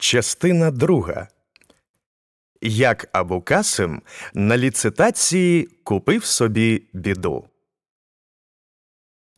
Частина друга. Як Абукасим на ліцитації купив собі біду.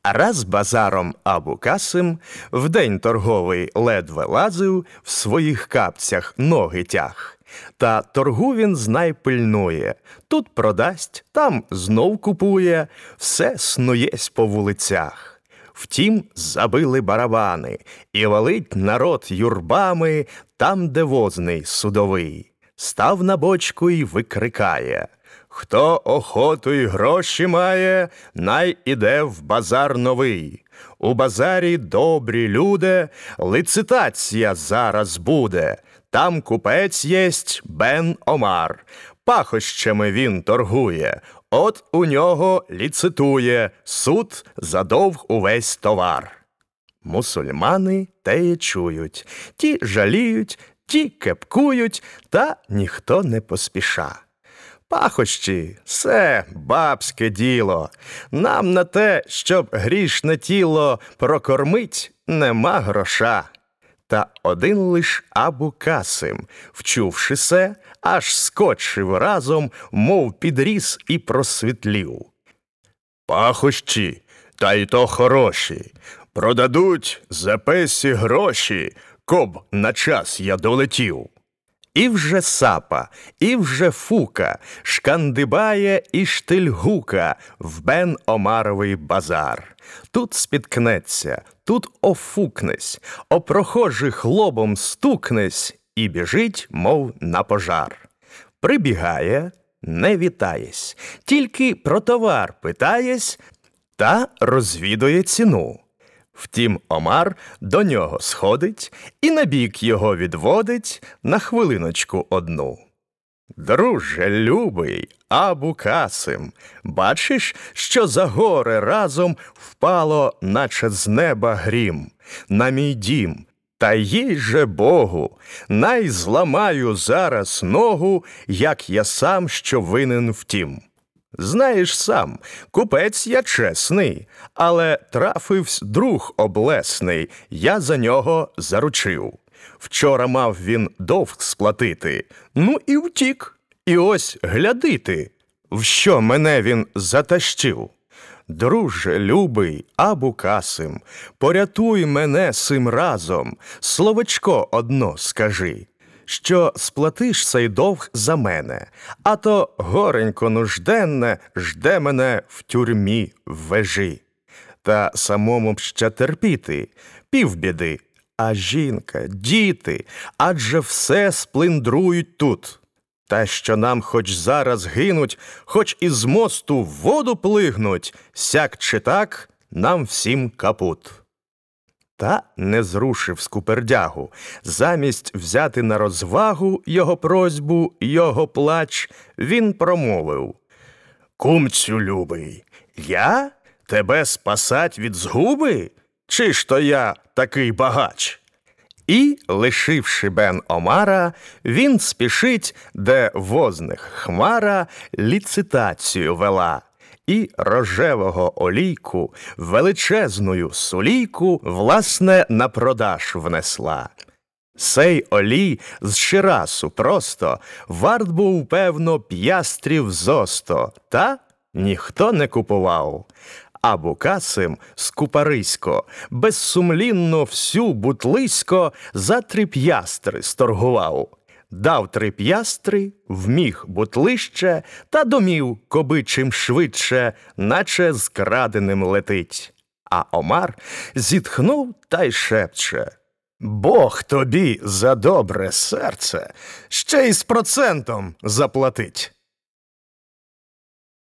Раз базаром Абукасим в день торговий ледве лазив, в своїх капцях ноги тяг. Та торгу він знай пильнує тут продасть, там знов купує, все снуєсь по вулицях. Втім, забили барабани, і валить народ юрбами там, де возний судовий. Став на бочку й викрикає Хто охоту й гроші має, най іде в базар новий. У базарі добрі люди, лицитація зараз буде. Там купець єсть Бен Омар. Пахощами він торгує. От у нього ліцитує суд задовг увесь товар. Мусульмани теє чують, ті жаліють, ті кепкують, та ніхто не поспіша. Пахощі все бабське діло. Нам на те, щоб грішне тіло прокормить, нема гроша. Та один лиш Абу Касим, вчувши се, аж скочив разом, мов підріс і просвітлів. Пахощі, та й то хороші, продадуть за песі гроші, коб на час я долетів. І вже сапа, і вже фука, шкандибає і штильгука в Бен Омаровий базар. Тут спіткнеться, тут офукнесь, о прохожих лобом стукнесь і біжить, мов на пожар. Прибігає, не вітаєсь, тільки про товар питаєсь та розвідує ціну. Втім, Омар до нього сходить і набік його відводить на хвилиночку одну. Друже любий, Абу Касим, бачиш, що за гори разом впало, наче з неба грім, на мій дім. Та їй же Богу, най зламаю зараз ногу, як я сам що винен втім. Знаєш сам, купець я чесний, але трафивсь друг облесний, я за нього заручив. Вчора мав він довг сплатити, ну і втік, і ось глядити, в що мене він затащив. Друже, любий, абу Касим, порятуй мене сим разом, словечко одно скажи що сплатиш цей довг за мене, а то горенько нужденне жде мене в тюрмі в вежі. Та самому б ще терпіти півбіди, а жінка, діти, адже все сплиндрують тут. Та що нам хоч зараз гинуть, хоч із мосту в воду плигнуть, сяк чи так нам всім капут. Та не зрушив скупердягу. Замість взяти на розвагу його просьбу, його плач, він промовив Кумцю любий, я тебе спасать від згуби? Чи ж то я такий багач? І, лишивши Бен Омара, він спішить, де возних хмара ліцитацію вела і рожевого олійку, величезною сулійку, власне, на продаж внесла. Сей олій з Ширасу просто варт був, певно, п'ястрів зосто, та ніхто не купував. А Букасим скупарисько, безсумлінно всю бутлисько за три п'ястри сторгував дав три п'ястри, вміг бутлище та домів, коби чим швидше, наче з краденим летить. А Омар зітхнув та й шепче Бог тобі за добре серце ще й з процентом заплатить.